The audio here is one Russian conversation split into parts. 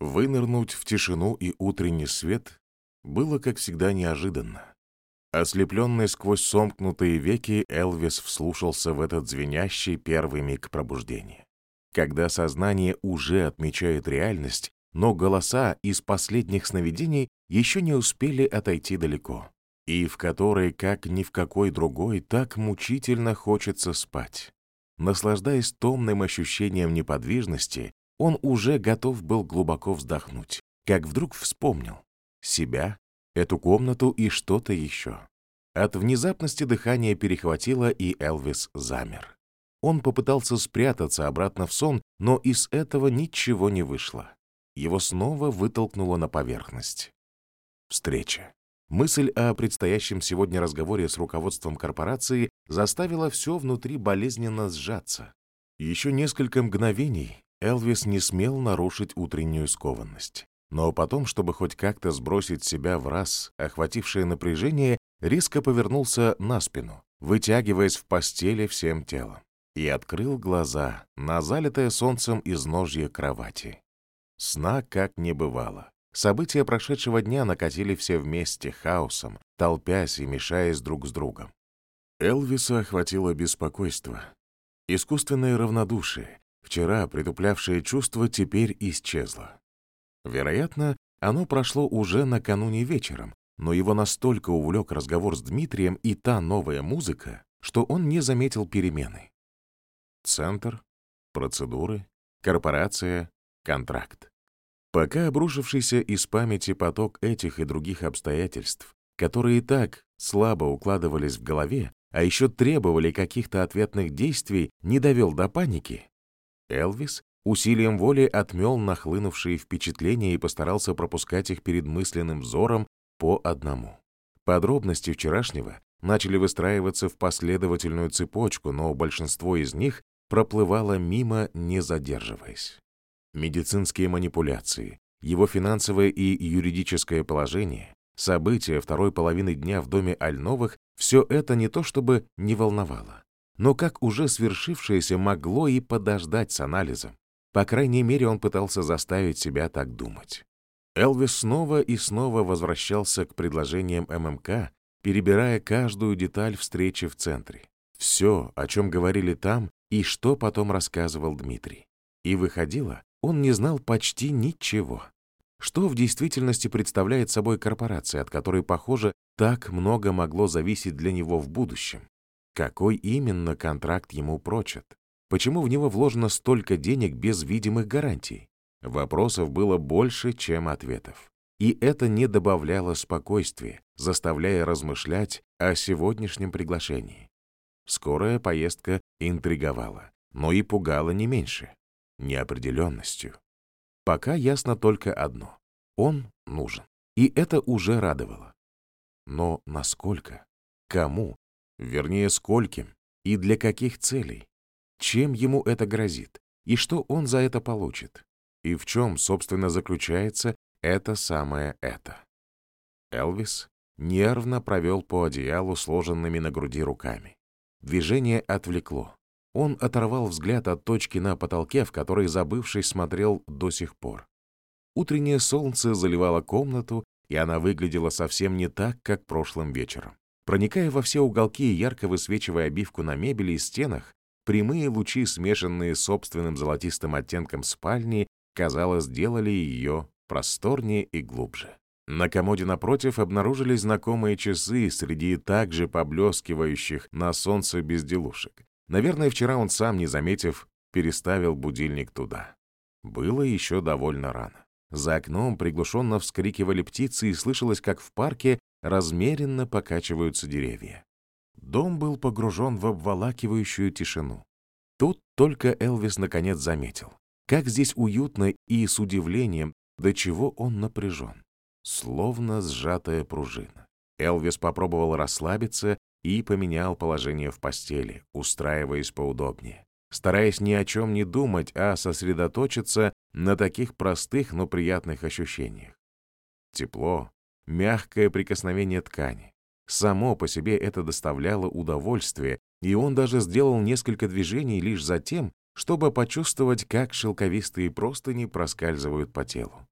Вынырнуть в тишину и утренний свет было, как всегда, неожиданно. Ослепленный сквозь сомкнутые веки, Элвис вслушался в этот звенящий первый миг пробуждения. Когда сознание уже отмечает реальность, но голоса из последних сновидений еще не успели отойти далеко, и в которой, как ни в какой другой, так мучительно хочется спать. Наслаждаясь томным ощущением неподвижности, он уже готов был глубоко вздохнуть, как вдруг вспомнил себя, эту комнату и что-то еще. От внезапности дыхание перехватило, и Элвис замер. Он попытался спрятаться обратно в сон, но из этого ничего не вышло. Его снова вытолкнуло на поверхность. Встреча. Мысль о предстоящем сегодня разговоре с руководством корпорации заставила все внутри болезненно сжаться. Еще несколько мгновений Элвис не смел нарушить утреннюю скованность. Но потом, чтобы хоть как-то сбросить себя в раз, охватившее напряжение, резко повернулся на спину, вытягиваясь в постели всем телом, и открыл глаза на залитое солнцем изножье кровати. Сна как не бывало. События прошедшего дня накатили все вместе, хаосом, толпясь и мешаясь друг с другом. Элвиса охватило беспокойство. Искусственное равнодушие, вчера притуплявшее чувство, теперь исчезло. Вероятно, оно прошло уже накануне вечером, но его настолько увлек разговор с Дмитрием и та новая музыка, что он не заметил перемены. Центр, процедуры, корпорация, контракт. Пока обрушившийся из памяти поток этих и других обстоятельств, которые так слабо укладывались в голове, а еще требовали каких-то ответных действий, не довел до паники, Элвис усилием воли отмел нахлынувшие впечатления и постарался пропускать их перед мысленным взором по одному. Подробности вчерашнего начали выстраиваться в последовательную цепочку, но большинство из них проплывало мимо, не задерживаясь медицинские манипуляции, его финансовое и юридическое положение, события второй половины дня в доме Альновых — все это не то чтобы не волновало, но как уже свершившееся могло и подождать с анализом. По крайней мере, он пытался заставить себя так думать. Элвис снова и снова возвращался к предложениям ММК, перебирая каждую деталь встречи в центре. Все, о чем говорили там, и что потом рассказывал Дмитрий. И выходило, он не знал почти ничего. Что в действительности представляет собой корпорация, от которой, похоже, так много могло зависеть для него в будущем? Какой именно контракт ему прочат? Почему в него вложено столько денег без видимых гарантий? Вопросов было больше, чем ответов. И это не добавляло спокойствия, заставляя размышлять о сегодняшнем приглашении. Скорая поездка интриговала, но и пугала не меньше неопределенностью. Пока ясно только одно — он нужен. И это уже радовало. Но насколько? Кому? Вернее, скольким? И для каких целей? Чем ему это грозит? И что он за это получит? И в чем, собственно, заключается это самое это? Элвис нервно провел по одеялу сложенными на груди руками. Движение отвлекло. Он оторвал взгляд от точки на потолке, в которой забывший смотрел до сих пор. Утреннее солнце заливало комнату, и она выглядела совсем не так, как прошлым вечером. Проникая во все уголки и ярко высвечивая обивку на мебели и стенах, прямые лучи, смешанные с собственным золотистым оттенком спальни, казалось, сделали ее просторнее и глубже. На комоде напротив обнаружились знакомые часы среди также поблескивающих на солнце безделушек. Наверное, вчера он сам, не заметив, переставил будильник туда. Было еще довольно рано. За окном приглушенно вскрикивали птицы и слышалось, как в парке размеренно покачиваются деревья. Дом был погружен в обволакивающую тишину. Тут только Элвис наконец заметил, как здесь уютно и с удивлением, до чего он напряжен. Словно сжатая пружина. Элвис попробовал расслабиться и поменял положение в постели, устраиваясь поудобнее, стараясь ни о чем не думать, а сосредоточиться на таких простых, но приятных ощущениях. Тепло, мягкое прикосновение ткани. Само по себе это доставляло удовольствие, и он даже сделал несколько движений лишь за тем, чтобы почувствовать, как шелковистые простыни проскальзывают по телу.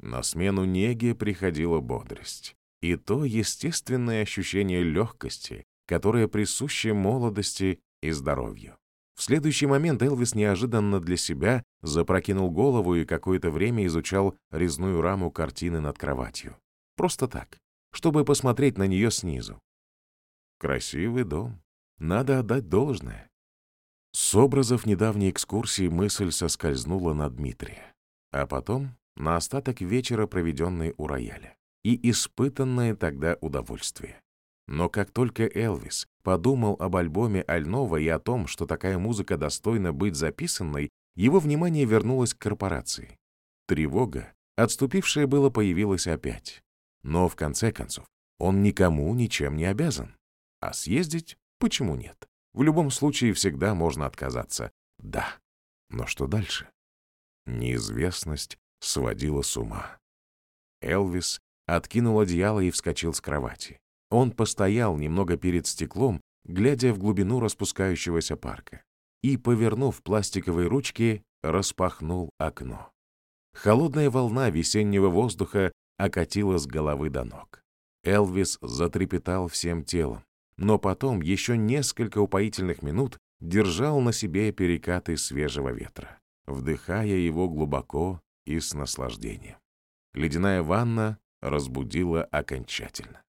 На смену неге приходила бодрость. И то естественное ощущение легкости, которое присуще молодости и здоровью. В следующий момент Элвис неожиданно для себя запрокинул голову и какое-то время изучал резную раму картины над кроватью. Просто так, чтобы посмотреть на нее снизу. Красивый дом. Надо отдать должное. С образов недавней экскурсии мысль соскользнула на Дмитрия, а потом на остаток вечера, проведенный у рояля, и испытанное тогда удовольствие. Но как только Элвис подумал об альбоме Альнова и о том, что такая музыка достойна быть записанной, его внимание вернулось к корпорации. Тревога, отступившая было, появилась опять. Но в конце концов, он никому ничем не обязан. А съездить почему нет? В любом случае всегда можно отказаться. Да. Но что дальше? Неизвестность сводила с ума. Элвис откинул одеяло и вскочил с кровати. Он постоял немного перед стеклом, глядя в глубину распускающегося парка, и, повернув пластиковые ручки, распахнул окно. Холодная волна весеннего воздуха окатила с головы до ног. Элвис затрепетал всем телом, но потом еще несколько упоительных минут держал на себе перекаты свежего ветра, вдыхая его глубоко и с наслаждением. Ледяная ванна разбудила окончательно.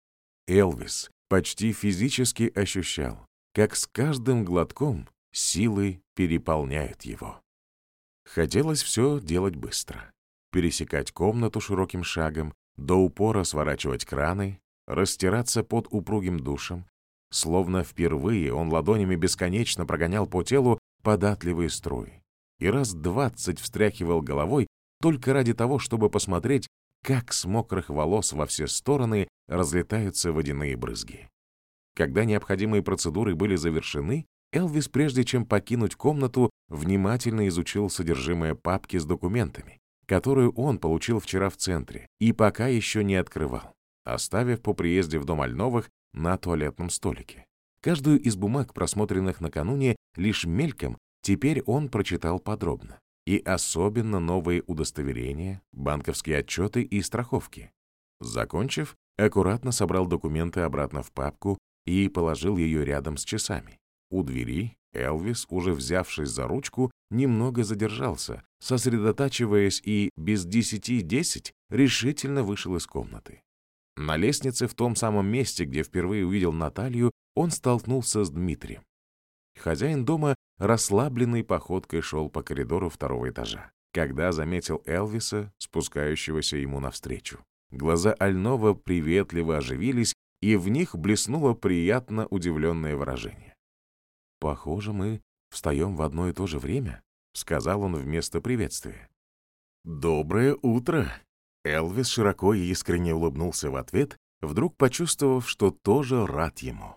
Элвис почти физически ощущал, как с каждым глотком силы переполняют его. Хотелось все делать быстро. Пересекать комнату широким шагом, до упора сворачивать краны, растираться под упругим душем. Словно впервые он ладонями бесконечно прогонял по телу податливые струи и раз двадцать встряхивал головой только ради того, чтобы посмотреть, как с мокрых волос во все стороны разлетаются водяные брызги. Когда необходимые процедуры были завершены, Элвис, прежде чем покинуть комнату, внимательно изучил содержимое папки с документами, которую он получил вчера в центре и пока еще не открывал, оставив по приезде в дом Альновых на туалетном столике. Каждую из бумаг, просмотренных накануне, лишь мельком, теперь он прочитал подробно и особенно новые удостоверения, банковские отчеты и страховки. Закончив, аккуратно собрал документы обратно в папку и положил ее рядом с часами. У двери Элвис, уже взявшись за ручку, немного задержался, сосредотачиваясь и без десяти десять решительно вышел из комнаты. На лестнице в том самом месте, где впервые увидел Наталью, он столкнулся с Дмитрием. Хозяин дома расслабленной походкой шел по коридору второго этажа, когда заметил Элвиса, спускающегося ему навстречу. Глаза Альнова приветливо оживились, и в них блеснуло приятно удивленное выражение. «Похоже, мы встаем в одно и то же время», — сказал он вместо приветствия. «Доброе утро!» Элвис широко и искренне улыбнулся в ответ, вдруг почувствовав, что тоже рад ему.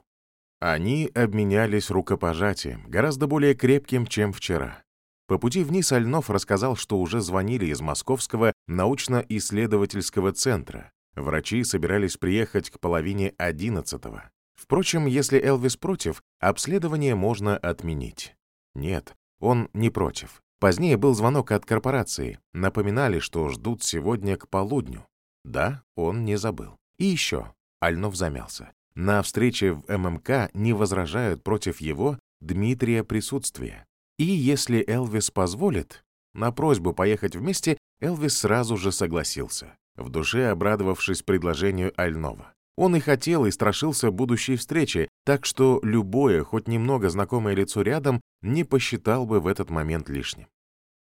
Они обменялись рукопожатием, гораздо более крепким, чем вчера. По пути вниз Альнов рассказал, что уже звонили из Московского научно-исследовательского центра. Врачи собирались приехать к половине одиннадцатого. Впрочем, если Элвис против, обследование можно отменить. Нет, он не против. Позднее был звонок от корпорации. Напоминали, что ждут сегодня к полудню. Да, он не забыл. И еще. Альнов замялся. На встрече в ММК не возражают против его, Дмитрия, присутствия. И если Элвис позволит, на просьбу поехать вместе, Элвис сразу же согласился, в душе обрадовавшись предложению Альнова. Он и хотел, и страшился будущей встречи, так что любое, хоть немного знакомое лицо рядом, не посчитал бы в этот момент лишним.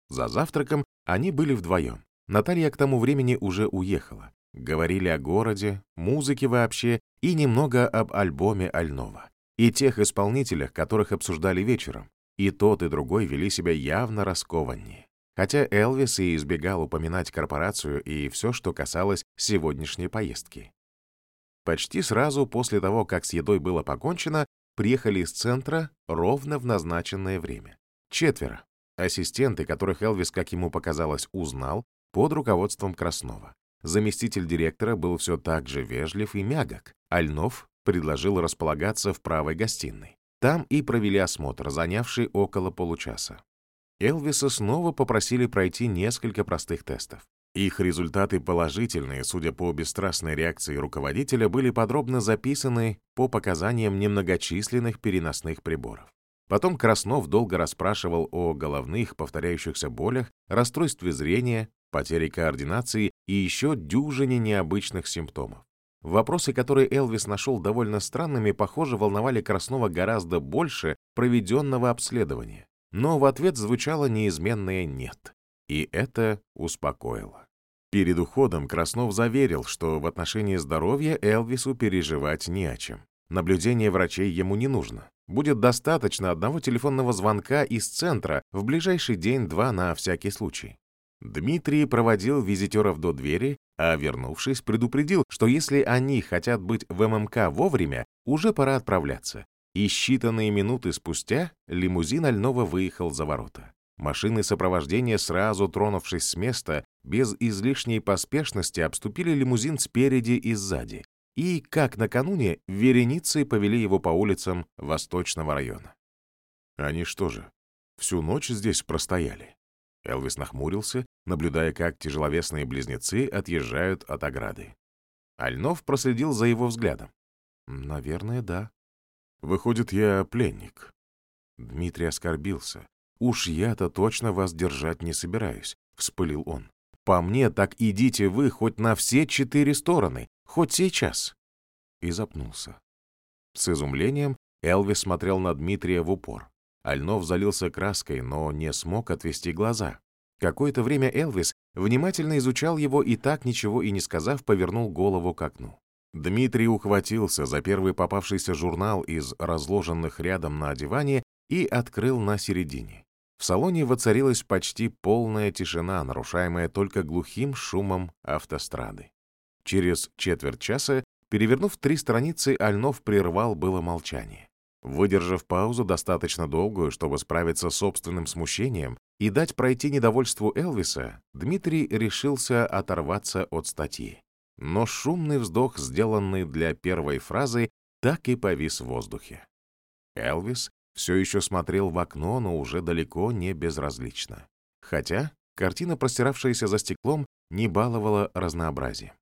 За завтраком они были вдвоем. Наталья к тому времени уже уехала. Говорили о городе, музыке вообще и немного об альбоме Альнова. И тех исполнителях, которых обсуждали вечером. И тот, и другой вели себя явно раскованнее. Хотя Элвис и избегал упоминать корпорацию и все, что касалось сегодняшней поездки. Почти сразу после того, как с едой было покончено, приехали из центра ровно в назначенное время. Четверо. Ассистенты, которых Элвис, как ему показалось, узнал, под руководством Краснова. Заместитель директора был все так же вежлив и мягок. Альнов предложил располагаться в правой гостиной. Там и провели осмотр, занявший около получаса. Элвиса снова попросили пройти несколько простых тестов. Их результаты положительные, судя по бесстрастной реакции руководителя, были подробно записаны по показаниям немногочисленных переносных приборов. Потом Краснов долго расспрашивал о головных повторяющихся болях, расстройстве зрения, потере координации и еще дюжине необычных симптомов. Вопросы, которые Элвис нашел довольно странными, похоже, волновали Краснова гораздо больше проведенного обследования. Но в ответ звучало неизменное «нет». И это успокоило. Перед уходом Краснов заверил, что в отношении здоровья Элвису переживать не о чем. Наблюдение врачей ему не нужно. Будет достаточно одного телефонного звонка из центра в ближайший день-два на всякий случай. Дмитрий проводил визитеров до двери, а, вернувшись, предупредил, что если они хотят быть в ММК вовремя, уже пора отправляться. И считанные минуты спустя лимузин Альнова выехал за ворота. Машины сопровождения, сразу тронувшись с места, без излишней поспешности обступили лимузин спереди и сзади. И, как накануне, вереницы повели его по улицам Восточного района. Они что же, всю ночь здесь простояли? Элвис нахмурился, наблюдая, как тяжеловесные близнецы отъезжают от ограды. Альнов проследил за его взглядом. «Наверное, да». «Выходит, я пленник». Дмитрий оскорбился. «Уж я-то точно вас держать не собираюсь», — вспылил он. «По мне, так идите вы хоть на все четыре стороны, хоть сейчас». И запнулся. С изумлением Элвис смотрел на Дмитрия в упор. Альнов залился краской, но не смог отвести глаза. Какое-то время Элвис внимательно изучал его и так, ничего и не сказав, повернул голову к окну. Дмитрий ухватился за первый попавшийся журнал из разложенных рядом на диване и открыл на середине. В салоне воцарилась почти полная тишина, нарушаемая только глухим шумом автострады. Через четверть часа, перевернув три страницы, Альнов прервал было молчание. Выдержав паузу достаточно долгую, чтобы справиться с собственным смущением и дать пройти недовольству Элвиса, Дмитрий решился оторваться от статьи. Но шумный вздох, сделанный для первой фразы, так и повис в воздухе. Элвис все еще смотрел в окно, но уже далеко не безразлично. Хотя картина, простиравшаяся за стеклом, не баловала разнообразием.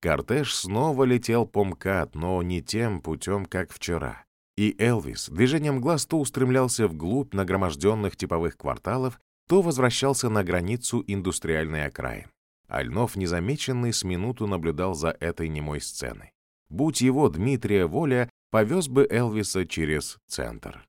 Кортеж снова летел по МКАД, но не тем путем, как вчера. И Элвис движением глаз то устремлялся вглубь нагроможденных типовых кварталов, то возвращался на границу индустриальной окраин. Альнов, незамеченный, с минуту наблюдал за этой немой сценой. Будь его Дмитрия воля, повез бы Элвиса через центр.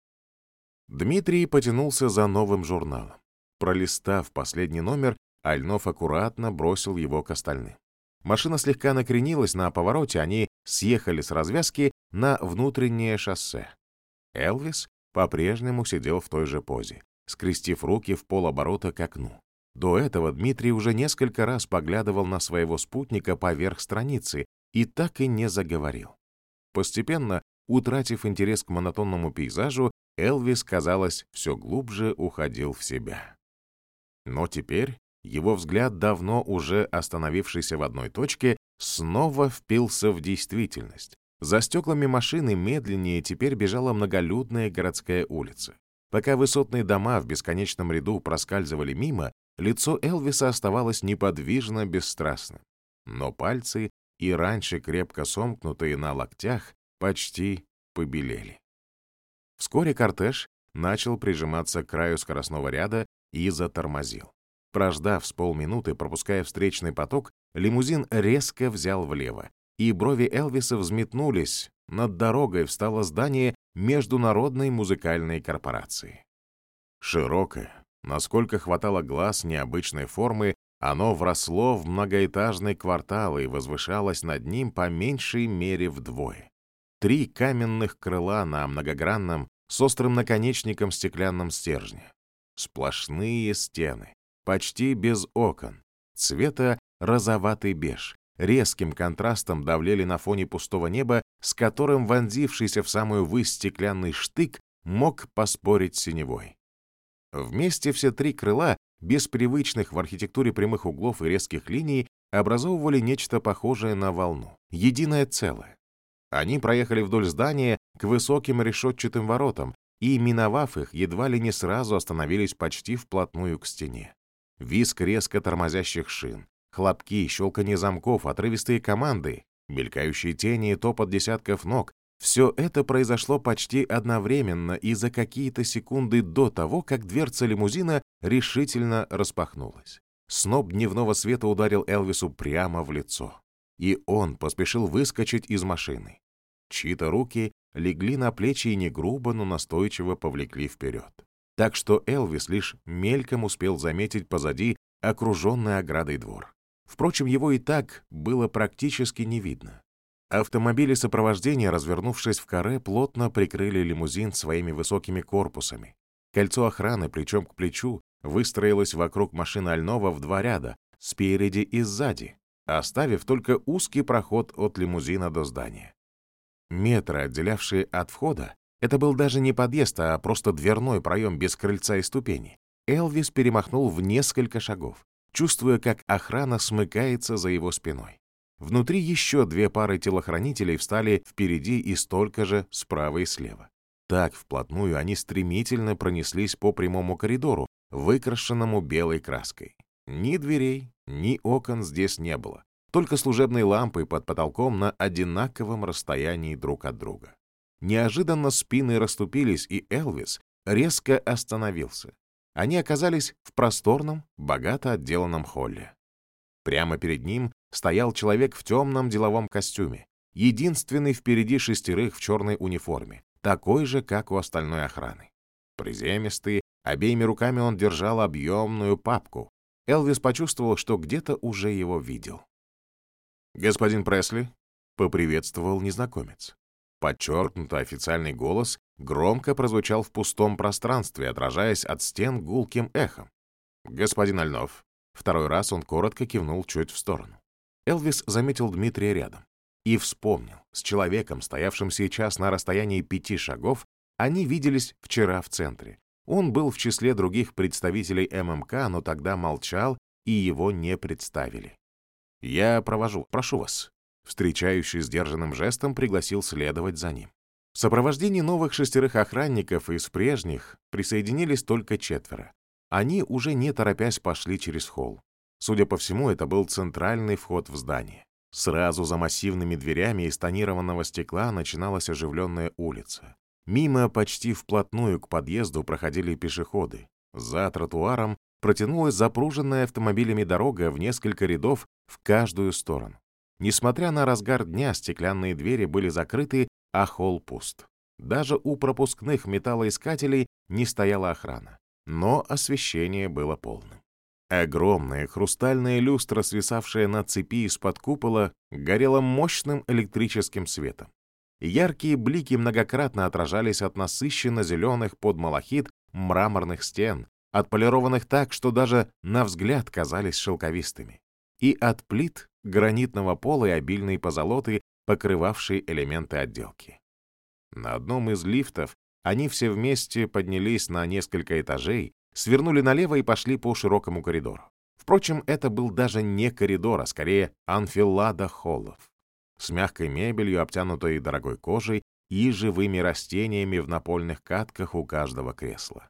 Дмитрий потянулся за новым журналом. Пролистав последний номер, Альнов аккуратно бросил его к остальным. Машина слегка накренилась на повороте, они съехали с развязки на внутреннее шоссе. Элвис по-прежнему сидел в той же позе, скрестив руки в полоборота к окну. До этого Дмитрий уже несколько раз поглядывал на своего спутника поверх страницы и так и не заговорил. Постепенно, утратив интерес к монотонному пейзажу, Элвис, казалось, все глубже уходил в себя. Но теперь его взгляд, давно уже остановившийся в одной точке, снова впился в действительность, за стеклами машины медленнее теперь бежала многолюдная городская улица. Пока высотные дома в бесконечном ряду проскальзывали мимо, лицо Элвиса оставалось неподвижно бесстрастным. Но пальцы, и раньше крепко сомкнутые на локтях, почти побелели. Вскоре кортеж начал прижиматься к краю скоростного ряда и затормозил. Прождав с полминуты, пропуская встречный поток, лимузин резко взял влево, и брови Элвиса взметнулись. Над дорогой встало здание Международной музыкальной корпорации. Широкое, насколько хватало глаз необычной формы, оно вросло в многоэтажный квартал и возвышалось над ним по меньшей мере вдвое. Три каменных крыла на многогранном, с острым наконечником стеклянном стержне. Сплошные стены, почти без окон, цвета розоватый беж, резким контрастом давлели на фоне пустого неба, с которым вонзившийся в самую высь стеклянный штык мог поспорить синевой. Вместе все три крыла, без привычных в архитектуре прямых углов и резких линий, образовывали нечто похожее на волну, единое целое. Они проехали вдоль здания к высоким решетчатым воротам и, миновав их, едва ли не сразу остановились почти вплотную к стене. Виск резко тормозящих шин, Хлопки, щелканье замков, отрывистые команды, мелькающие тени и топот десятков ног — все это произошло почти одновременно и за какие-то секунды до того, как дверца лимузина решительно распахнулась. Сноп дневного света ударил Элвису прямо в лицо, и он поспешил выскочить из машины. Чьи-то руки легли на плечи и не грубо, но настойчиво повлекли вперед. Так что Элвис лишь мельком успел заметить позади окруженный оградой двор. Впрочем, его и так было практически не видно. Автомобили сопровождения, развернувшись в каре, плотно прикрыли лимузин своими высокими корпусами. Кольцо охраны плечом к плечу выстроилось вокруг машины Альнова в два ряда, спереди и сзади, оставив только узкий проход от лимузина до здания. Метры, отделявшие от входа, это был даже не подъезд, а просто дверной проем без крыльца и ступени. Элвис перемахнул в несколько шагов, чувствуя, как охрана смыкается за его спиной. Внутри еще две пары телохранителей встали впереди и столько же справа и слева. Так, вплотную, они стремительно пронеслись по прямому коридору, выкрашенному белой краской. Ни дверей, ни окон здесь не было, только служебные лампы под потолком на одинаковом расстоянии друг от друга. Неожиданно спины расступились, и Элвис резко остановился. Они оказались в просторном, богато отделанном холле. Прямо перед ним стоял человек в темном деловом костюме, единственный впереди шестерых в черной униформе, такой же, как у остальной охраны. Приземистый, обеими руками он держал объемную папку. Элвис почувствовал, что где-то уже его видел. «Господин Пресли», — поприветствовал незнакомец. Подчеркнуто официальный голос громко прозвучал в пустом пространстве, отражаясь от стен гулким эхом. «Господин Альнов». Второй раз он коротко кивнул чуть в сторону. Элвис заметил Дмитрия рядом и вспомнил, с человеком, стоявшим сейчас на расстоянии пяти шагов, они виделись вчера в центре. Он был в числе других представителей ММК, но тогда молчал, и его не представили. «Я провожу, прошу вас», Встречающий сдержанным жестом пригласил следовать за ним. В сопровождении новых шестерых охранников из прежних присоединились только четверо. Они уже не торопясь пошли через холл. Судя по всему, это был центральный вход в здание. Сразу за массивными дверями из тонированного стекла начиналась оживленная улица. Мимо почти вплотную к подъезду проходили пешеходы. За тротуаром протянулась запруженная автомобилями дорога в несколько рядов в каждую сторону. Несмотря на разгар дня, стеклянные двери были закрыты, а холл пуст. Даже у пропускных металлоискателей не стояла охрана. Но освещение было полным. Огромная хрустальная люстра, свисавшая на цепи из-под купола, горела мощным электрическим светом. Яркие блики многократно отражались от насыщенно зеленых под малахит мраморных стен, отполированных так, что даже на взгляд казались шелковистыми, и от плит гранитного пола и обильной позолоты, покрывавшей элементы отделки. На одном из лифтов они все вместе поднялись на несколько этажей, свернули налево и пошли по широкому коридору. Впрочем, это был даже не коридор, а скорее анфилада холлов, с мягкой мебелью, обтянутой дорогой кожей и живыми растениями в напольных катках у каждого кресла.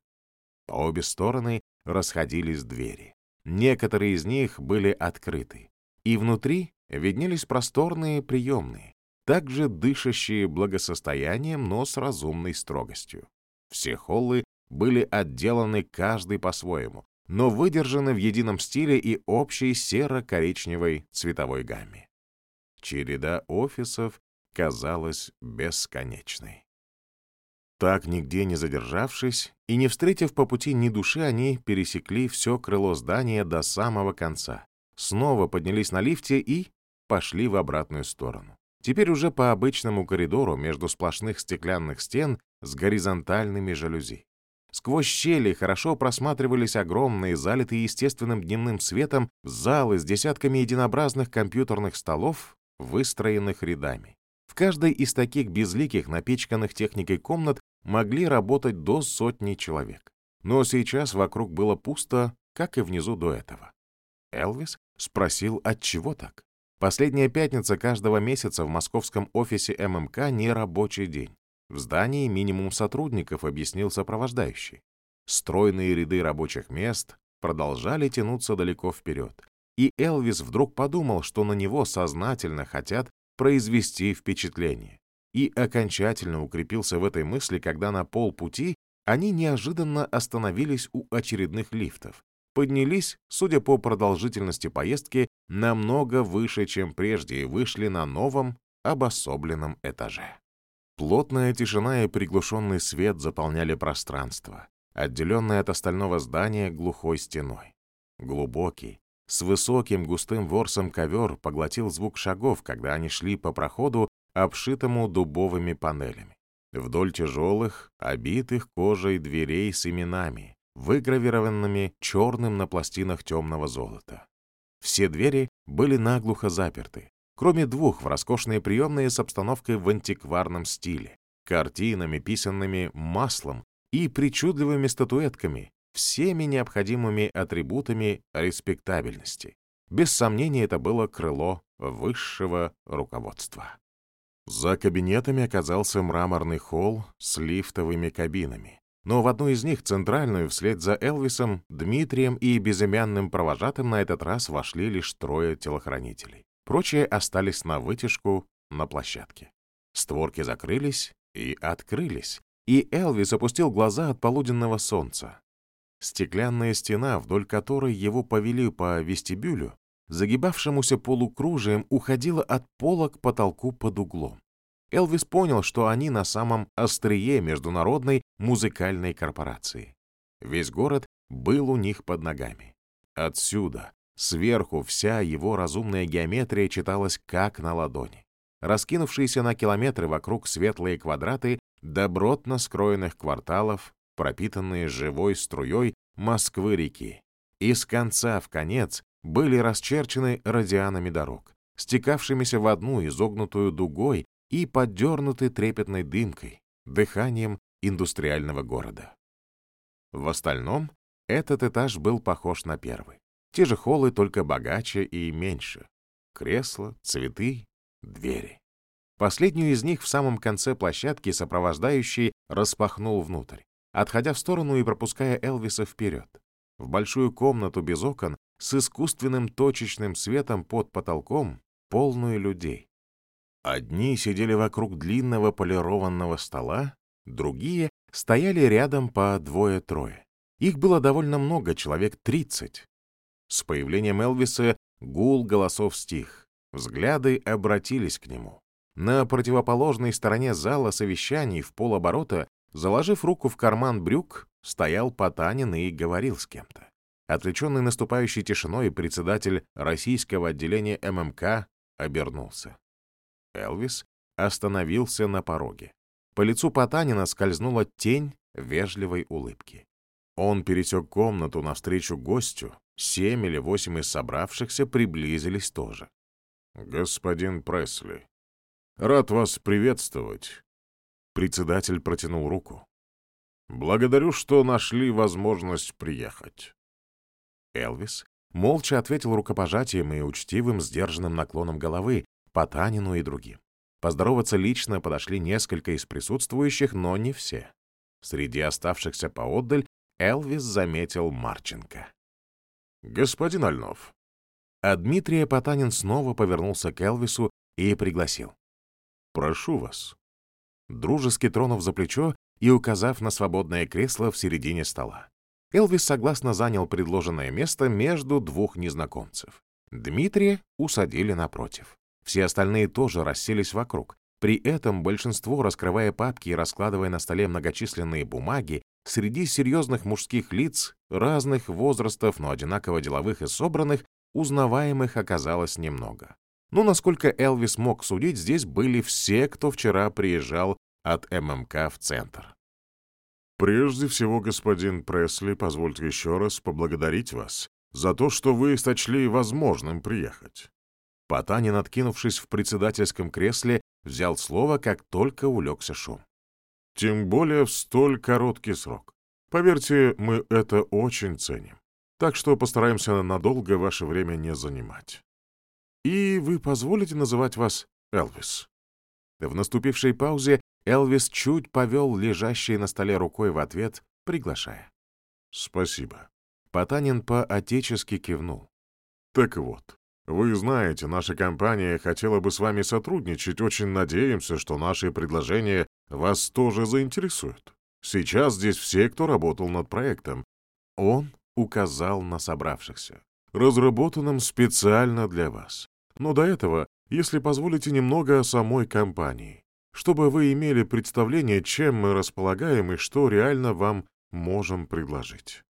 По обе стороны расходились двери. Некоторые из них были открыты и внутри виднелись просторные приемные, также дышащие благосостоянием, но с разумной строгостью. Все холлы были отделаны каждый по-своему, но выдержаны в едином стиле и общей серо-коричневой цветовой гамме. Череда офисов казалась бесконечной. Так, нигде не задержавшись и не встретив по пути ни души, они пересекли все крыло здания до самого конца, снова поднялись на лифте и пошли в обратную сторону. Теперь уже по обычному коридору между сплошных стеклянных стен с горизонтальными жалюзи. Сквозь щели хорошо просматривались огромные, залитые естественным дневным светом, залы с десятками единообразных компьютерных столов, выстроенных рядами. В каждой из таких безликих, напичканных техникой комнат могли работать до сотни человек. Но сейчас вокруг было пусто, как и внизу до этого. Элвис Спросил, от чего так? Последняя пятница каждого месяца в московском офисе ММК не рабочий день. В здании минимум сотрудников, объяснил сопровождающий. Стройные ряды рабочих мест продолжали тянуться далеко вперед. И Элвис вдруг подумал, что на него сознательно хотят произвести впечатление. И окончательно укрепился в этой мысли, когда на полпути они неожиданно остановились у очередных лифтов. Поднялись, судя по продолжительности поездки, намного выше, чем прежде, и вышли на новом, обособленном этаже. Плотная тишина и приглушенный свет заполняли пространство, отделенное от остального здания глухой стеной. Глубокий, с высоким густым ворсом ковер поглотил звук шагов, когда они шли по проходу, обшитому дубовыми панелями. Вдоль тяжелых, обитых кожей дверей с именами, выгравированными черным на пластинах темного золота. Все двери были наглухо заперты, кроме двух в роскошные приемные с обстановкой в антикварном стиле, картинами, писанными маслом и причудливыми статуэтками, всеми необходимыми атрибутами респектабельности. Без сомнения, это было крыло высшего руководства. За кабинетами оказался мраморный холл с лифтовыми кабинами. Но в одну из них, центральную, вслед за Элвисом, Дмитрием и безымянным провожатым на этот раз вошли лишь трое телохранителей. Прочие остались на вытяжку на площадке. Створки закрылись и открылись, и Элвис опустил глаза от полуденного солнца. Стеклянная стена, вдоль которой его повели по вестибюлю, загибавшемуся полукружием, уходила от пола к потолку под углом. Элвис понял, что они на самом острие международной музыкальной корпорации. Весь город был у них под ногами. Отсюда, сверху, вся его разумная геометрия читалась как на ладони. Раскинувшиеся на километры вокруг светлые квадраты добротно скроенных кварталов пропитанные живой струей Москвы-реки. Из конца в конец были расчерчены радианами дорог, стекавшимися в одну изогнутую дугой и поддернуты трепетной дымкой, дыханием индустриального города. В остальном этот этаж был похож на первый. Те же холлы, только богаче и меньше. Кресла, цветы, двери. Последнюю из них в самом конце площадки сопровождающий распахнул внутрь отходя в сторону и пропуская Элвиса вперед. В большую комнату без окон с искусственным точечным светом под потолком, полную людей. Одни сидели вокруг длинного полированного стола, другие стояли рядом по двое-трое. Их было довольно много, человек тридцать. С появлением Элвиса гул голосов стих, взгляды обратились к нему. На противоположной стороне зала совещаний в полоборота Заложив руку в карман брюк, стоял Потанин и говорил с кем-то. Отвлеченный наступающей тишиной председатель российского отделения ММК обернулся. Элвис остановился на пороге. По лицу Потанина скользнула тень вежливой улыбки. Он пересек комнату навстречу гостю, семь или восемь из собравшихся приблизились тоже. «Господин Пресли, рад вас приветствовать Председатель протянул руку. «Благодарю, что нашли возможность приехать». Элвис молча ответил рукопожатием и учтивым, сдержанным наклоном головы Потанину и другим. Поздороваться лично подошли несколько из присутствующих, но не все. Среди оставшихся поотдаль Элвис заметил Марченко. «Господин Альнов». А Дмитрия Потанин снова повернулся к Элвису и пригласил. «Прошу вас» дружески тронув за плечо и указав на свободное кресло в середине стола. Элвис согласно занял предложенное место между двух незнакомцев. Дмитрия усадили напротив. Все остальные тоже расселись вокруг. При этом большинство, раскрывая папки и раскладывая на столе многочисленные бумаги, среди серьезных мужских лиц, разных возрастов, но одинаково деловых и собранных, узнаваемых оказалось немного. Но, насколько Элвис мог судить, здесь были все, кто вчера приезжал от ММК в центр. «Прежде всего, господин Пресли, позвольте еще раз поблагодарить вас за то, что вы сочли возможным приехать». Потанин, откинувшись в председательском кресле, взял слово, как только улегся шум. «Тем более в столь короткий срок. Поверьте, мы это очень ценим. Так что постараемся надолго ваше время не занимать. И вы позволите называть вас Элвис?» В наступившей паузе Элвис чуть повел лежащей на столе рукой в ответ, приглашая. «Спасибо». Потанин по-отечески кивнул. Так вот, вы знаете, наша компания хотела бы с вами сотрудничать, очень надеемся, что наши предложения вас тоже заинтересуют. Сейчас здесь все, кто работал над проектом. Он указал на собравшихся. Разработанным специально для вас. Но до этого, если позволите, немного о самой компании, чтобы вы имели представление, чем мы располагаем и что реально вам можем предложить.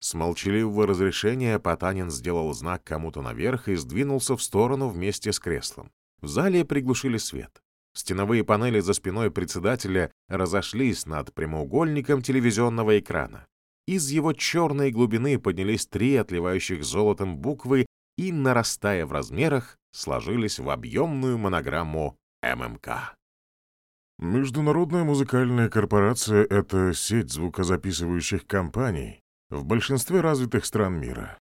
С молчаливого разрешения Потанин сделал знак кому-то наверх и сдвинулся в сторону вместе с креслом. В зале приглушили свет. Стеновые панели за спиной председателя разошлись над прямоугольником телевизионного экрана. Из его черной глубины поднялись три отливающих золотом буквы и, нарастая в размерах, сложились в объемную монограмму ММК. Международная музыкальная корпорация — это сеть звукозаписывающих компаний в большинстве развитых стран мира.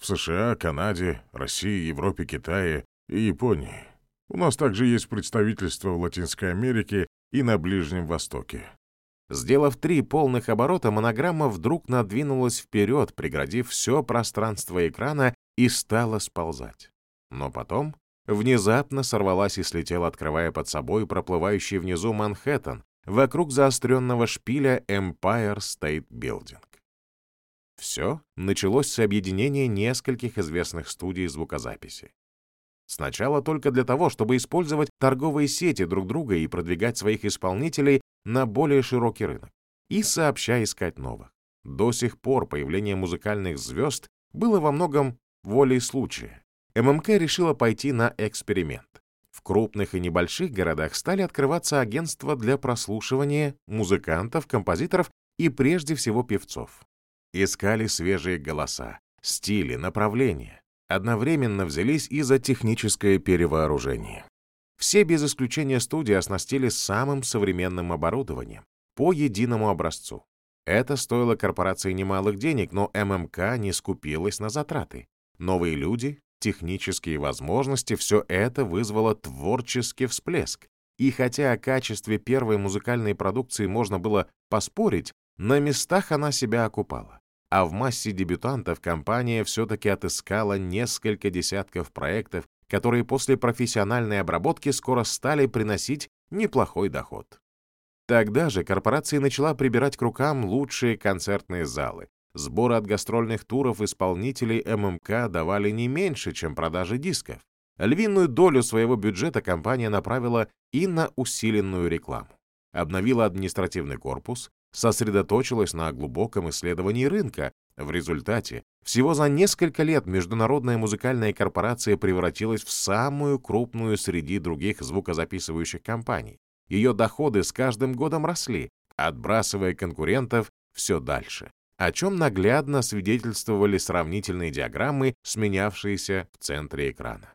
В США, Канаде, России, Европе, Китае и Японии. У нас также есть представительство в Латинской Америке и на Ближнем Востоке. Сделав три полных оборота, монограмма вдруг надвинулась вперед, преградив все пространство экрана и стала сползать. Но потом внезапно сорвалась и слетела, открывая под собой проплывающий внизу Манхэттен вокруг заостренного шпиля Empire State Building. Все началось с объединения нескольких известных студий звукозаписи. Сначала только для того, чтобы использовать торговые сети друг друга и продвигать своих исполнителей на более широкий рынок и сообща искать новых. До сих пор появление музыкальных звезд было во многом волей случая. ММК решила пойти на эксперимент. В крупных и небольших городах стали открываться агентства для прослушивания музыкантов, композиторов и прежде всего певцов. Искали свежие голоса, стили, направления. Одновременно взялись и за техническое перевооружение. Все без исключения студии оснастили самым современным оборудованием по единому образцу. Это стоило корпорации немалых денег, но ММК не скупилась на затраты. Новые люди, технические возможности — все это вызвало творческий всплеск. И хотя о качестве первой музыкальной продукции можно было поспорить, на местах она себя окупала. А в массе дебютантов компания все-таки отыскала несколько десятков проектов, которые после профессиональной обработки скоро стали приносить неплохой доход. Тогда же корпорация начала прибирать к рукам лучшие концертные залы. Сборы от гастрольных туров исполнителей ММК давали не меньше, чем продажи дисков. Львиную долю своего бюджета компания направила и на усиленную рекламу. Обновила административный корпус, сосредоточилась на глубоком исследовании рынка, в результате всего за несколько лет международная музыкальная корпорация превратилась в самую крупную среди других звукозаписывающих компаний. Ее доходы с каждым годом росли, отбрасывая конкурентов все дальше, о чем наглядно свидетельствовали сравнительные диаграммы, сменявшиеся в центре экрана.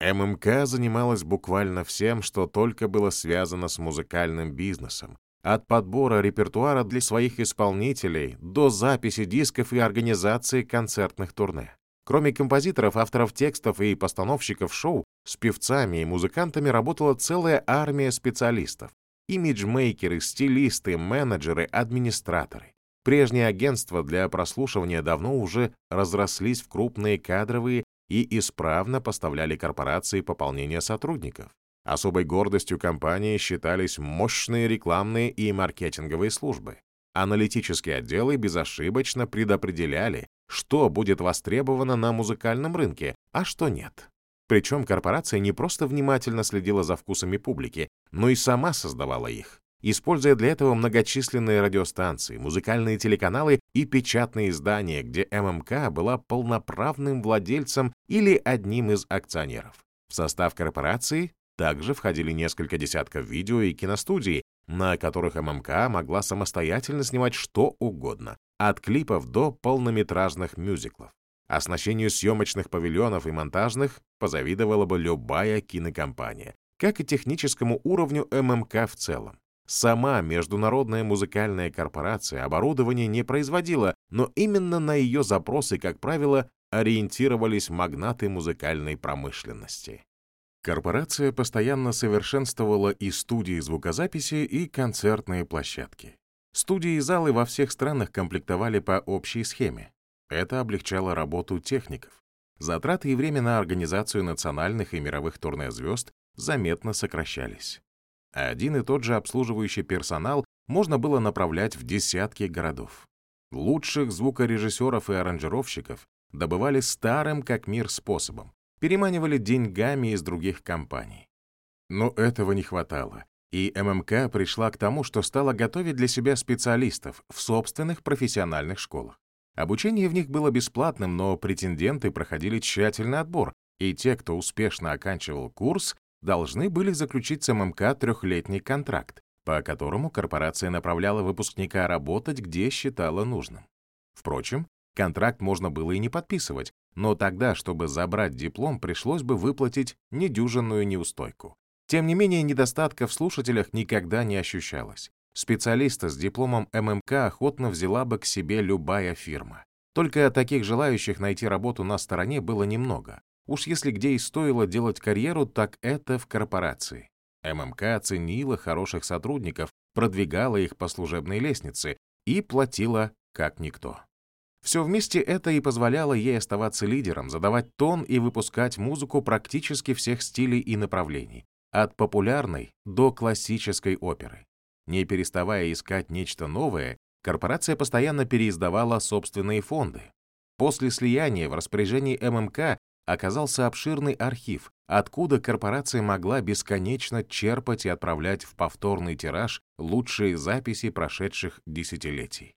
ММК занималась буквально всем, что только было связано с музыкальным бизнесом, от подбора репертуара для своих исполнителей до записи дисков и организации концертных турне. Кроме композиторов, авторов текстов и постановщиков шоу, с певцами и музыкантами работала целая армия специалистов. Имиджмейкеры, стилисты, менеджеры, администраторы. Прежние агентства для прослушивания давно уже разрослись в крупные кадровые и исправно поставляли корпорации пополнение сотрудников. Особой гордостью компании считались мощные рекламные и маркетинговые службы. Аналитические отделы безошибочно предопределяли, что будет востребовано на музыкальном рынке, а что нет. Причем корпорация не просто внимательно следила за вкусами публики, но и сама создавала их, используя для этого многочисленные радиостанции, музыкальные телеканалы и печатные издания, где ММК была полноправным владельцем или одним из акционеров. В состав корпорации также входили несколько десятков видео и киностудий, на которых ММК могла самостоятельно снимать что угодно, от клипов до полнометражных мюзиклов. Оснащению съемочных павильонов и монтажных позавидовала бы любая кинокомпания, как и техническому уровню ММК в целом. Сама международная музыкальная корпорация оборудование не производила, но именно на ее запросы, как правило, ориентировались магнаты музыкальной промышленности. Корпорация постоянно совершенствовала и студии звукозаписи, и концертные площадки. Студии и залы во всех странах комплектовали по общей схеме. Это облегчало работу техников. затраты и время на организацию национальных и мировых турне звезд заметно сокращались. А один и тот же обслуживающий персонал можно было направлять в десятки городов. Лучших звукорежиссеров и аранжировщиков добывали старым как мир способом, переманивали деньгами из других компаний. Но этого не хватало, и ММК пришла к тому, что стала готовить для себя специалистов в собственных профессиональных школах. Обучение в них было бесплатным, но претенденты проходили тщательный отбор, и те, кто успешно оканчивал курс, должны были заключить с ММК трехлетний контракт, по которому корпорация направляла выпускника работать, где считала нужным. Впрочем, контракт можно было и не подписывать, но тогда, чтобы забрать диплом, пришлось бы выплатить недюжинную неустойку. Тем не менее, недостатка в слушателях никогда не ощущалось. Специалиста с дипломом ММК охотно взяла бы к себе любая фирма. Только таких желающих найти работу на стороне было немного. Уж если где и стоило делать карьеру, так это в корпорации. ММК ценила хороших сотрудников, продвигала их по служебной лестнице и платила как никто. Все вместе это и позволяло ей оставаться лидером, задавать тон и выпускать музыку практически всех стилей и направлений, от популярной до классической оперы. Не переставая искать нечто новое, корпорация постоянно переиздавала собственные фонды. После слияния в распоряжении ММК оказался обширный архив, откуда корпорация могла бесконечно черпать и отправлять в повторный тираж лучшие записи прошедших десятилетий.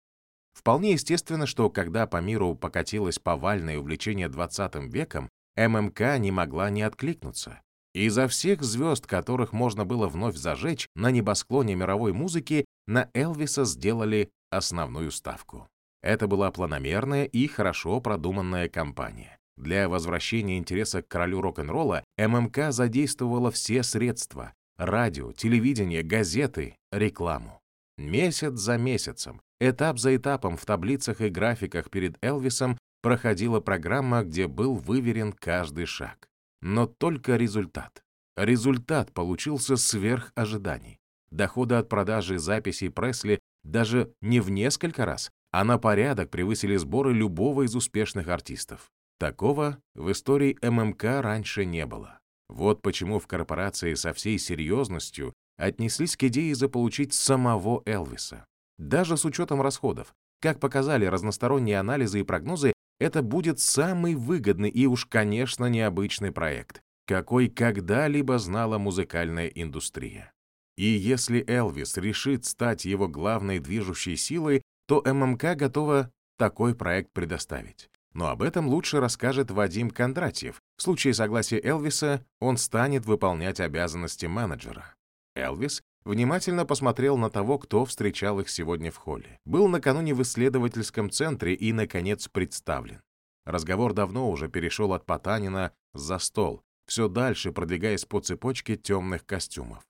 Вполне естественно, что когда по миру покатилось повальное увлечение 20 веком, ММК не могла не откликнуться. Изо всех звезд, которых можно было вновь зажечь, на небосклоне мировой музыки на Элвиса сделали основную ставку. Это была планомерная и хорошо продуманная кампания. Для возвращения интереса к королю рок-н-ролла ММК задействовала все средства — радио, телевидение, газеты, рекламу. Месяц за месяцем, этап за этапом в таблицах и графиках перед Элвисом проходила программа, где был выверен каждый шаг. Но только результат. Результат получился сверх ожиданий. Доходы от продажи записей Пресли даже не в несколько раз, а на порядок превысили сборы любого из успешных артистов. Такого в истории ММК раньше не было. Вот почему в корпорации со всей серьезностью отнеслись к идее заполучить самого Элвиса. Даже с учетом расходов. Как показали разносторонние анализы и прогнозы, это будет самый выгодный и уж, конечно, необычный проект, какой когда-либо знала музыкальная индустрия. И если Элвис решит стать его главной движущей силой, то ММК готова такой проект предоставить. Но об этом лучше расскажет Вадим Кондратьев. В случае согласия Элвиса он станет выполнять обязанности менеджера. Элвис внимательно посмотрел на того, кто встречал их сегодня в холле. Был накануне в исследовательском центре и, наконец, представлен. Разговор давно уже перешел от Потанина за стол, все дальше продвигаясь по цепочке темных костюмов,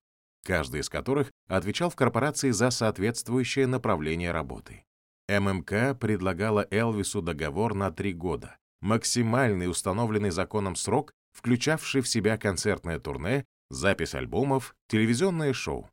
каждый из которых отвечал в корпорации за соответствующее направление работы. ММК предлагала Элвису договор на три года, максимальный установленный законом срок, включавший в себя концертное турне, запись альбомов, телевизионное шоу.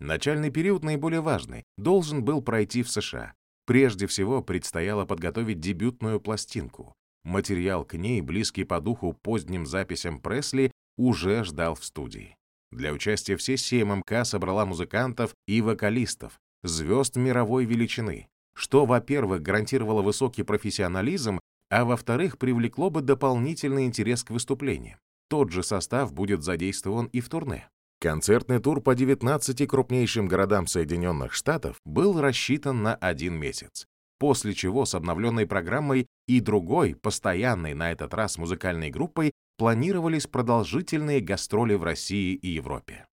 Начальный период наиболее важный, должен был пройти в США. Прежде всего предстояло подготовить дебютную пластинку. Материал к ней, близкий по духу поздним записям Пресли, уже ждал в студии. Для участия в сессии ММК собрала музыкантов и вокалистов, звезд мировой величины, что, во-первых, гарантировало высокий профессионализм, а во-вторых, привлекло бы дополнительный интерес к выступлениям. Тот же состав будет задействован и в турне. Концертный тур по 19 крупнейшим городам Соединенных Штатов был рассчитан на один месяц, после чего с обновленной программой и другой, постоянной на этот раз музыкальной группой, планировались продолжительные гастроли в России и Европе.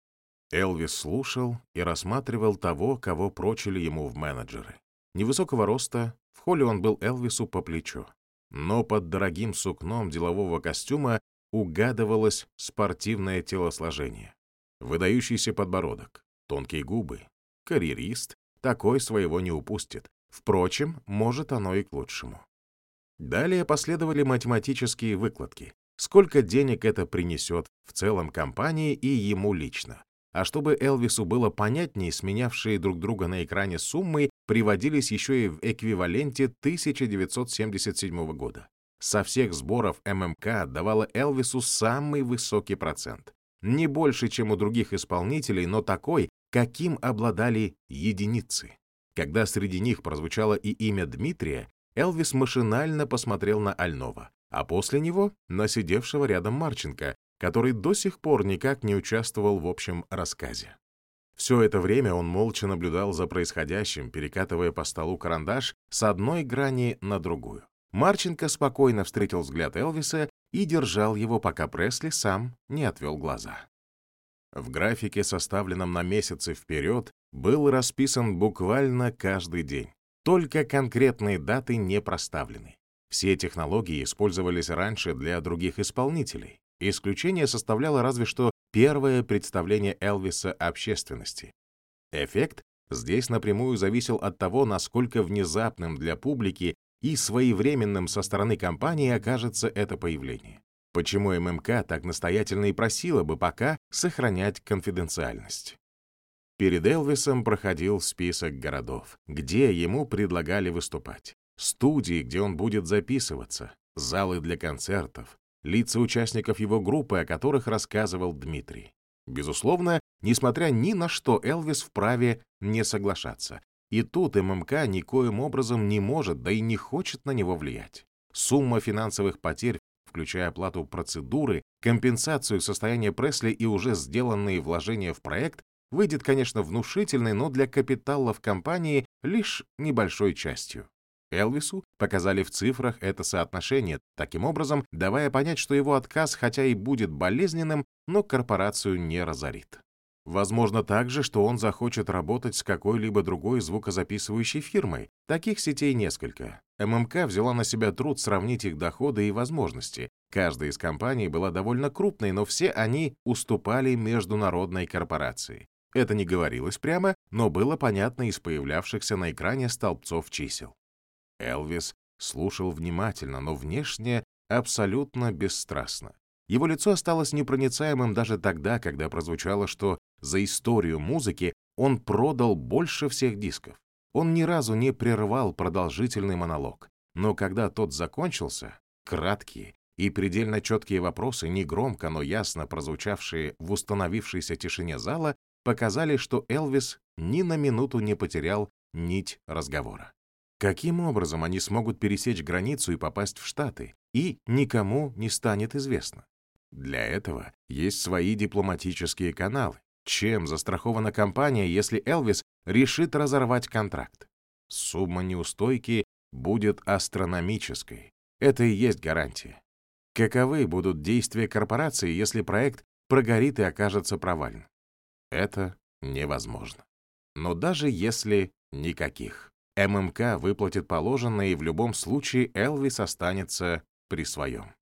Элвис слушал и рассматривал того, кого прочили ему в менеджеры. Невысокого роста, в холле он был Элвису по плечу. Но под дорогим сукном делового костюма угадывалось спортивное телосложение. Выдающийся подбородок, тонкие губы. Карьерист такой своего не упустит. Впрочем, может оно и к лучшему. Далее последовали математические выкладки. Сколько денег это принесет в целом компании и ему лично. А чтобы Элвису было понятнее, сменявшие друг друга на экране суммы приводились еще и в эквиваленте 1977 года. со всех сборов ММК отдавала Элвису самый высокий процент. Не больше, чем у других исполнителей, но такой, каким обладали единицы. Когда среди них прозвучало и имя Дмитрия, Элвис машинально посмотрел на Альнова, а после него — на сидевшего рядом Марченко, который до сих пор никак не участвовал в общем рассказе. Все это время он молча наблюдал за происходящим, перекатывая по столу карандаш с одной грани на другую. Марченко спокойно встретил взгляд Элвиса и держал его, пока Пресли сам не отвел глаза. В графике, составленном на месяцы вперед, был расписан буквально каждый день. Только конкретные даты не проставлены. Все технологии использовались раньше для других исполнителей. Исключение составляло разве что первое представление Элвиса общественности. Эффект здесь напрямую зависел от того, насколько внезапным для публики и своевременным со стороны компании окажется это появление. Почему ММК так настоятельно и просила бы пока сохранять конфиденциальность? Перед Элвисом проходил список городов, где ему предлагали выступать, студии, где он будет записываться, залы для концертов, лица участников его группы, о которых рассказывал Дмитрий. Безусловно, несмотря ни на что, Элвис вправе не соглашаться. И тут ММК никоим образом не может, да и не хочет на него влиять. Сумма финансовых потерь, включая оплату процедуры, компенсацию состояния Пресли и уже сделанные вложения в проект, выйдет, конечно, внушительной, но для капитала в компании лишь небольшой частью. Элвису показали в цифрах это соотношение, таким образом давая понять, что его отказ, хотя и будет болезненным, но корпорацию не разорит. Возможно также, что он захочет работать с какой-либо другой звукозаписывающей фирмой. Таких сетей несколько. ММК взяла на себя труд сравнить их доходы и возможности. Каждая из компаний была довольно крупной, но все они уступали международной корпорации. Это не говорилось прямо, но было понятно из появлявшихся на экране столбцов чисел. Элвис слушал внимательно, но внешне абсолютно бесстрастно. Его лицо осталось непроницаемым даже тогда, когда прозвучало, что за историю музыки он продал больше всех дисков. Он ни разу не прервал продолжительный монолог. Но когда тот закончился, краткие и предельно четкие вопросы, негромко, но ясно прозвучавшие в установившейся тишине зала, показали, что Элвис ни на минуту не потерял нить разговора. Каким образом они смогут пересечь границу и попасть в Штаты, и никому не станет известно. Для этого есть свои дипломатические каналы, чем застрахована компания, если Элвис решит разорвать контракт? Сумма неустойки будет астрономической. Это и есть гарантия. Каковы будут действия корпорации, если проект прогорит и окажется провален? Это невозможно. Но даже если никаких. ММК выплатит положенное, и в любом случае Элвис останется при своем.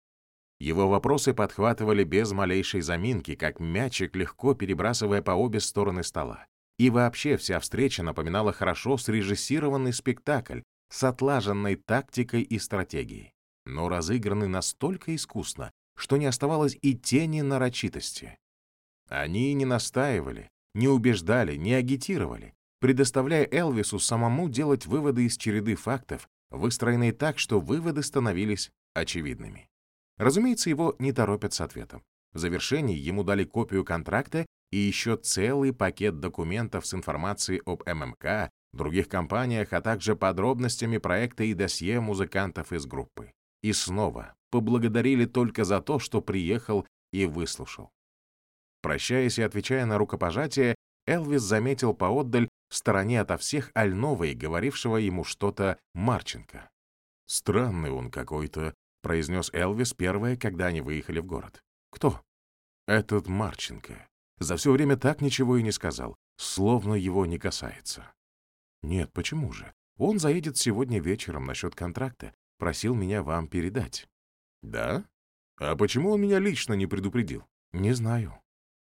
Его вопросы подхватывали без малейшей заминки, как мячик, легко перебрасывая по обе стороны стола. И вообще вся встреча напоминала хорошо срежиссированный спектакль с отлаженной тактикой и стратегией, но разыгранный настолько искусно, что не оставалось и тени нарочитости. Они не настаивали, не убеждали, не агитировали, предоставляя Элвису самому делать выводы из череды фактов, выстроенные так, что выводы становились очевидными. Разумеется, его не торопят с ответом. В завершении ему дали копию контракта и еще целый пакет документов с информацией об ММК, других компаниях, а также подробностями проекта и досье музыкантов из группы. И снова поблагодарили только за то, что приехал и выслушал. Прощаясь и отвечая на рукопожатие, Элвис заметил поотдаль в стороне ото всех Альнова говорившего ему что-то Марченко. Странный он какой-то, произнес Элвис первое, когда они выехали в город. «Кто?» «Этот Марченко. За все время так ничего и не сказал, словно его не касается». «Нет, почему же? Он заедет сегодня вечером насчет контракта. Просил меня вам передать». «Да? А почему он меня лично не предупредил?» «Не знаю».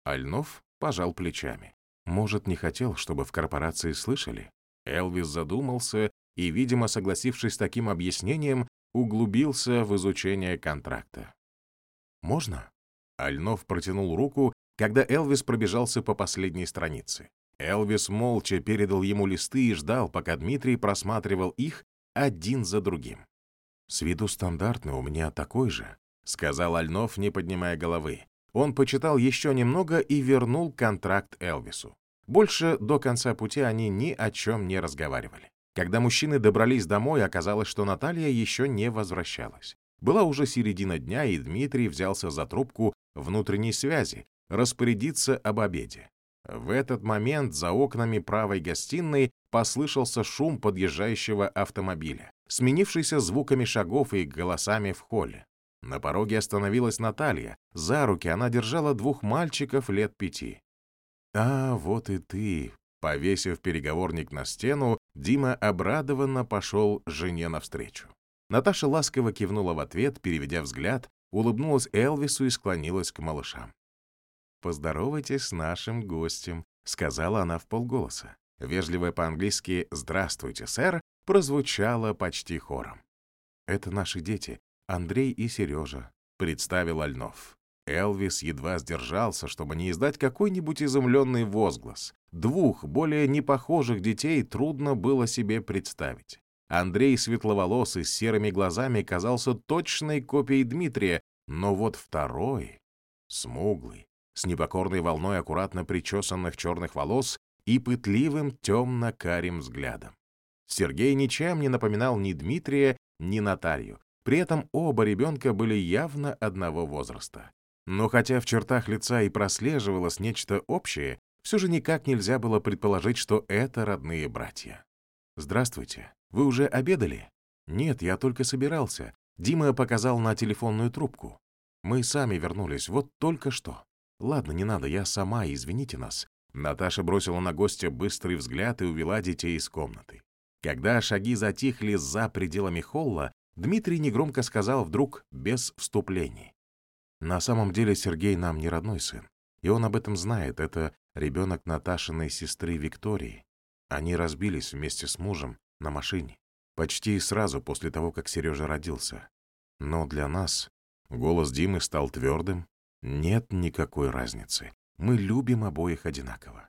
Альнов пожал плечами. Может, не хотел, чтобы в корпорации слышали? Элвис задумался и, видимо, согласившись с таким объяснением, углубился в изучение контракта. «Можно?» Альнов протянул руку, когда Элвис пробежался по последней странице. Элвис молча передал ему листы и ждал, пока Дмитрий просматривал их один за другим. «С виду стандартный, у меня такой же», — сказал Альнов, не поднимая головы. Он почитал еще немного и вернул контракт Элвису. Больше до конца пути они ни о чем не разговаривали. Когда мужчины добрались домой, оказалось, что Наталья еще не возвращалась. Была уже середина дня, и Дмитрий взялся за трубку внутренней связи, распорядиться об обеде. В этот момент за окнами правой гостиной послышался шум подъезжающего автомобиля, сменившийся звуками шагов и голосами в холле. На пороге остановилась Наталья. За руки она держала двух мальчиков лет пяти. «А, вот и ты!» Повесив переговорник на стену, Дима обрадованно пошел жене навстречу. Наташа ласково кивнула в ответ, переведя взгляд, улыбнулась Элвису и склонилась к малышам. «Поздоровайтесь с нашим гостем», — сказала она в полголоса. Вежливое по-английски «Здравствуйте, сэр» прозвучало почти хором. «Это наши дети, Андрей и Сережа», — представил Альнов. Элвис едва сдержался, чтобы не издать какой-нибудь изумленный возглас. Двух, более непохожих детей трудно было себе представить. Андрей светловолосый с серыми глазами казался точной копией Дмитрия, но вот второй, смуглый, с непокорной волной аккуратно причесанных черных волос и пытливым темно-карим взглядом. Сергей ничем не напоминал ни Дмитрия, ни Наталью. При этом оба ребенка были явно одного возраста. Но хотя в чертах лица и прослеживалось нечто общее, все же никак нельзя было предположить, что это родные братья. «Здравствуйте. Вы уже обедали?» «Нет, я только собирался. Дима показал на телефонную трубку. Мы сами вернулись, вот только что». «Ладно, не надо, я сама, извините нас». Наташа бросила на гостя быстрый взгляд и увела детей из комнаты. Когда шаги затихли за пределами холла, Дмитрий негромко сказал вдруг, без вступлений. «На самом деле Сергей нам не родной сын, и он об этом знает. Это ребенок Наташиной сестры Виктории. Они разбились вместе с мужем на машине, почти сразу после того, как Сережа родился. Но для нас голос Димы стал твердым, нет никакой разницы. Мы любим обоих одинаково.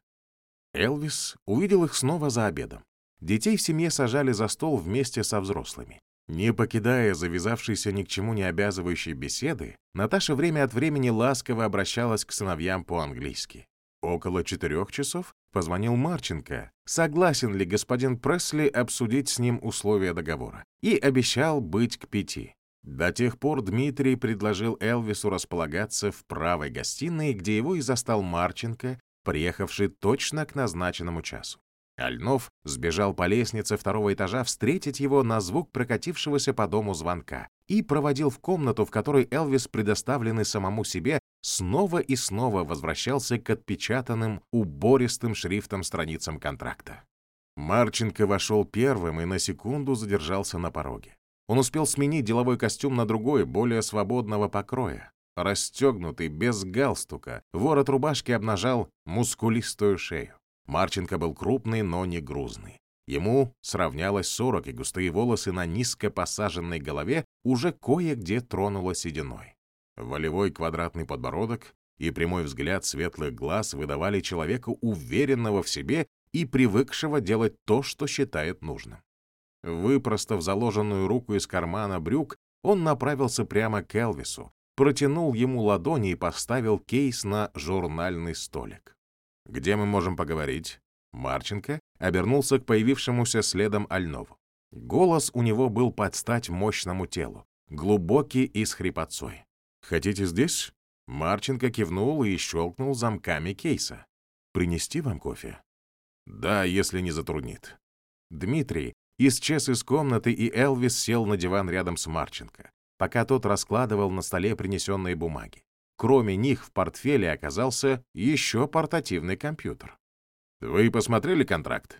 Элвис увидел их снова за обедом. Детей в семье сажали за стол вместе со взрослыми. Не покидая завязавшейся ни к чему не обязывающей беседы, Наташа время от времени ласково обращалась к сыновьям по-английски. Около четырех часов позвонил Марченко, согласен ли господин Пресли обсудить с ним условия договора, и обещал быть к пяти. До тех пор Дмитрий предложил Элвису располагаться в правой гостиной, где его и застал Марченко, приехавший точно к назначенному часу. Альнов сбежал по лестнице второго этажа встретить его на звук прокатившегося по дому звонка и проводил в комнату, в которой Элвис, предоставленный самому себе, снова и снова возвращался к отпечатанным убористым шрифтом страницам контракта. Марченко вошел первым и на секунду задержался на пороге. Он успел сменить деловой костюм на другой, более свободного покроя. Расстегнутый, без галстука, ворот рубашки обнажал мускулистую шею. Марченко был крупный, но не грузный. Ему сравнялось сорок, и густые волосы на низко посаженной голове уже кое-где тронуло сединой. Волевой квадратный подбородок и прямой взгляд светлых глаз выдавали человека уверенного в себе и привыкшего делать то, что считает нужным. Выпростав заложенную руку из кармана брюк, он направился прямо к Элвису, протянул ему ладони и поставил кейс на журнальный столик. «Где мы можем поговорить?» Марченко обернулся к появившемуся следом Альнову. Голос у него был под стать мощному телу, глубокий и с хрипотцой. «Хотите здесь?» Марченко кивнул и щелкнул замками кейса. «Принести вам кофе?» «Да, если не затруднит». Дмитрий исчез из комнаты, и Элвис сел на диван рядом с Марченко, пока тот раскладывал на столе принесенные бумаги. Кроме них в портфеле оказался еще портативный компьютер. «Вы посмотрели контракт?»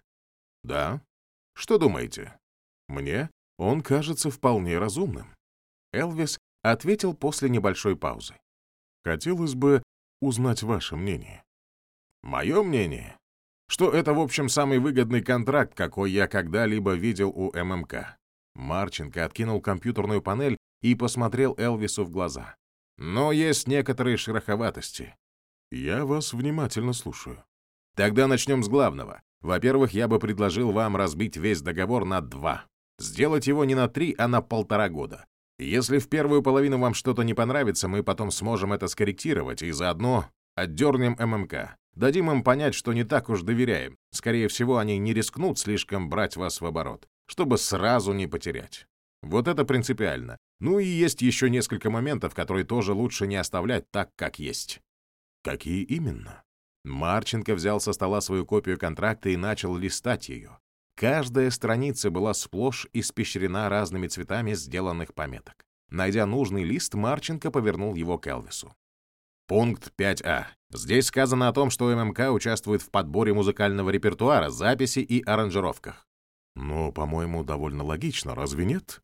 «Да». «Что думаете?» «Мне он кажется вполне разумным». Элвис ответил после небольшой паузы. «Хотелось бы узнать ваше мнение». «Мое мнение? что это, в общем, самый выгодный контракт, какой я когда-либо видел у ММК. Марченко откинул компьютерную панель и посмотрел Элвису в глаза. Но есть некоторые шероховатости. Я вас внимательно слушаю. Тогда начнем с главного. Во-первых, я бы предложил вам разбить весь договор на два. Сделать его не на три, а на полтора года. Если в первую половину вам что-то не понравится, мы потом сможем это скорректировать и заодно отдернем ММК. Дадим им понять, что не так уж доверяем. Скорее всего, они не рискнут слишком брать вас в оборот, чтобы сразу не потерять. Вот это принципиально. Ну и есть еще несколько моментов, которые тоже лучше не оставлять так, как есть. Какие именно? Марченко взял со стола свою копию контракта и начал листать ее. Каждая страница была сплошь испещрена разными цветами сделанных пометок. Найдя нужный лист, Марченко повернул его к Элвису. Пункт 5а. Здесь сказано о том, что ММК участвует в подборе музыкального репертуара, записи и аранжировках. Ну, по-моему, довольно логично, разве нет?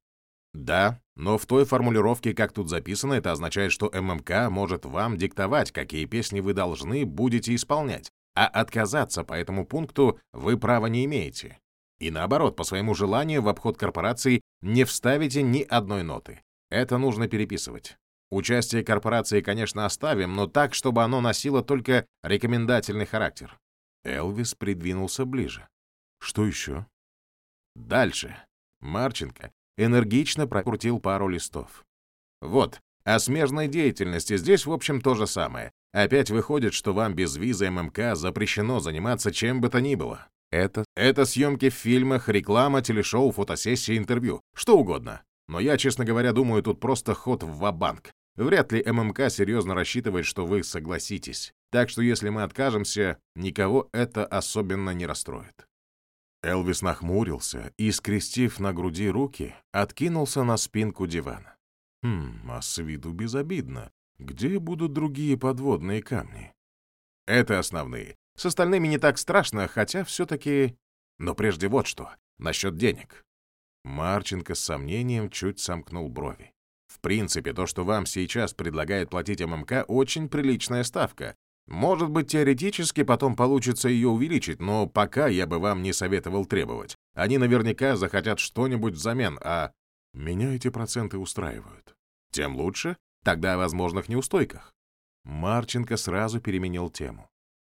Да, но в той формулировке, как тут записано, это означает, что ММК может вам диктовать, какие песни вы должны будете исполнять, а отказаться по этому пункту вы права не имеете. И наоборот, по своему желанию в обход корпорации не вставите ни одной ноты. Это нужно переписывать. Участие корпорации, конечно, оставим, но так, чтобы оно носило только рекомендательный характер. Элвис придвинулся ближе. Что еще? Дальше. Марченко энергично прокрутил пару листов. Вот, о смежной деятельности здесь, в общем, то же самое. Опять выходит, что вам без визы ММК запрещено заниматься чем бы то ни было. Это, это съемки в фильмах, реклама, телешоу, фотосессии, интервью, что угодно. Но я, честно говоря, думаю, тут просто ход в ва-банк. Вряд ли ММК серьезно рассчитывает, что вы согласитесь. Так что если мы откажемся, никого это особенно не расстроит. Элвис нахмурился и, скрестив на груди руки, откинулся на спинку дивана. Хм, а с виду безобидно. Где будут другие подводные камни? Это основные. С остальными не так страшно, хотя все-таки... Но прежде вот что, насчет денег. Марченко с сомнением чуть сомкнул брови. В принципе, то, что вам сейчас предлагает платить ММК, очень приличная ставка, может быть, теоретически потом получится ее увеличить, но пока я бы вам не советовал требовать. Они наверняка захотят что-нибудь взамен, а меня эти проценты устраивают. Тем лучше, тогда о возможных неустойках. Марченко сразу переменил тему.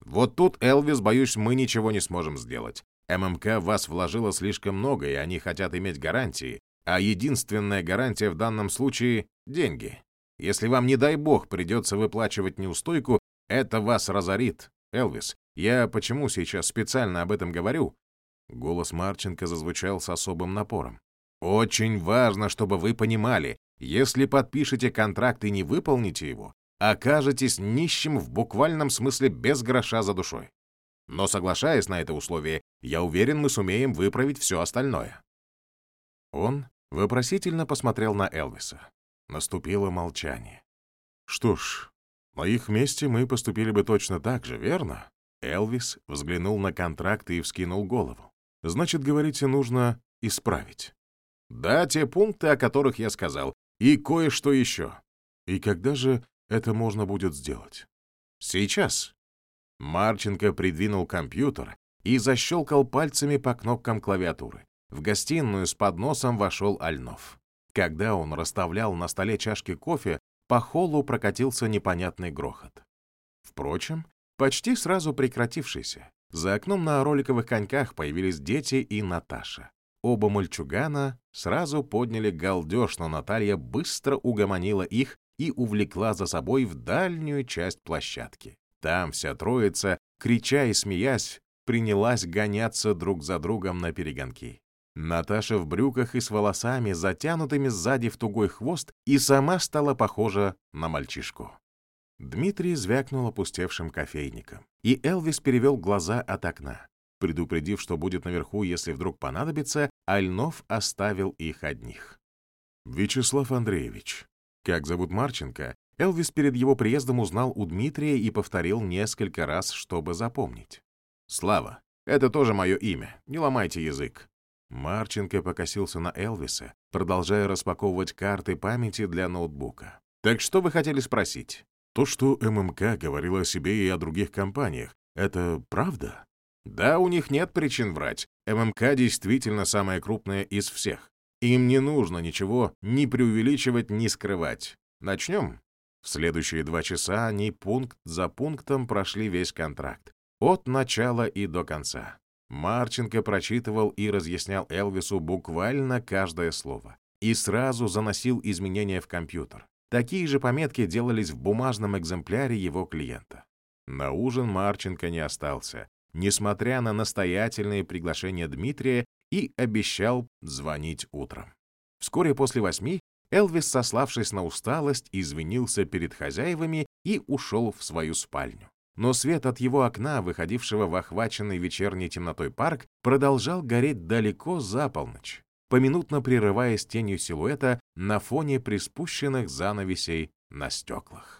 Вот тут, Элвис, боюсь, мы ничего не сможем сделать. ММК в вас вложила слишком много, и они хотят иметь гарантии, а единственная гарантия в данном случае — деньги. Если вам, не дай бог, придется выплачивать неустойку, это вас разорит, Элвис. Я почему сейчас специально об этом говорю? Голос Марченко зазвучал с особым напором. Очень важно, чтобы вы понимали, если подпишете контракт и не выполните его, окажетесь нищим в буквальном смысле без гроша за душой. Но соглашаясь на это условие, я уверен, мы сумеем выправить все остальное. Он вопросительно посмотрел на Элвиса. Наступило молчание. Что ж, на их месте мы поступили бы точно так же, верно? Элвис взглянул на контракт и вскинул голову. Значит, говорите, нужно исправить. Да, те пункты, о которых я сказал, и кое-что еще. И когда же это можно будет сделать? Сейчас. Марченко придвинул компьютер и защелкал пальцами по кнопкам клавиатуры. В гостиную с подносом вошел Альнов. Когда он расставлял на столе чашки кофе, по холлу прокатился непонятный грохот. Впрочем, почти сразу прекратившийся. За окном на роликовых коньках появились дети и Наташа. Оба мальчугана сразу подняли галдеж, но Наталья быстро угомонила их и увлекла за собой в дальнюю часть площадки. Там вся троица, крича и смеясь, принялась гоняться друг за другом на перегонки. Наташа в брюках и с волосами, затянутыми сзади в тугой хвост, и сама стала похожа на мальчишку. Дмитрий звякнул опустевшим кофейником, и Элвис перевел глаза от окна. Предупредив, что будет наверху, если вдруг понадобится, Альнов оставил их одних. «Вячеслав Андреевич, как зовут Марченко?» Элвис перед его приездом узнал у Дмитрия и повторил несколько раз, чтобы запомнить. «Слава, это тоже мое имя, не ломайте язык. Марченко покосился на Элвиса, продолжая распаковывать карты памяти для ноутбука. «Так что вы хотели спросить?» «То, что ММК говорила о себе и о других компаниях, это правда?» «Да, у них нет причин врать. ММК действительно самая крупная из всех. Им не нужно ничего ни преувеличивать, ни скрывать. Начнем?» В следующие два часа они пункт за пунктом прошли весь контракт. От начала и до конца. Марченко прочитывал и разъяснял Элвису буквально каждое слово и сразу заносил изменения в компьютер. Такие же пометки делались в бумажном экземпляре его клиента. На ужин Марченко не остался, несмотря на настоятельные приглашения Дмитрия и обещал звонить утром. Вскоре после восьми Элвис, сославшись на усталость, извинился перед хозяевами и ушел в свою спальню. Но свет от его окна, выходившего в охваченный вечерней темнотой парк, продолжал гореть далеко за полночь, поминутно прерываясь тенью силуэта на фоне приспущенных занавесей на стеклах.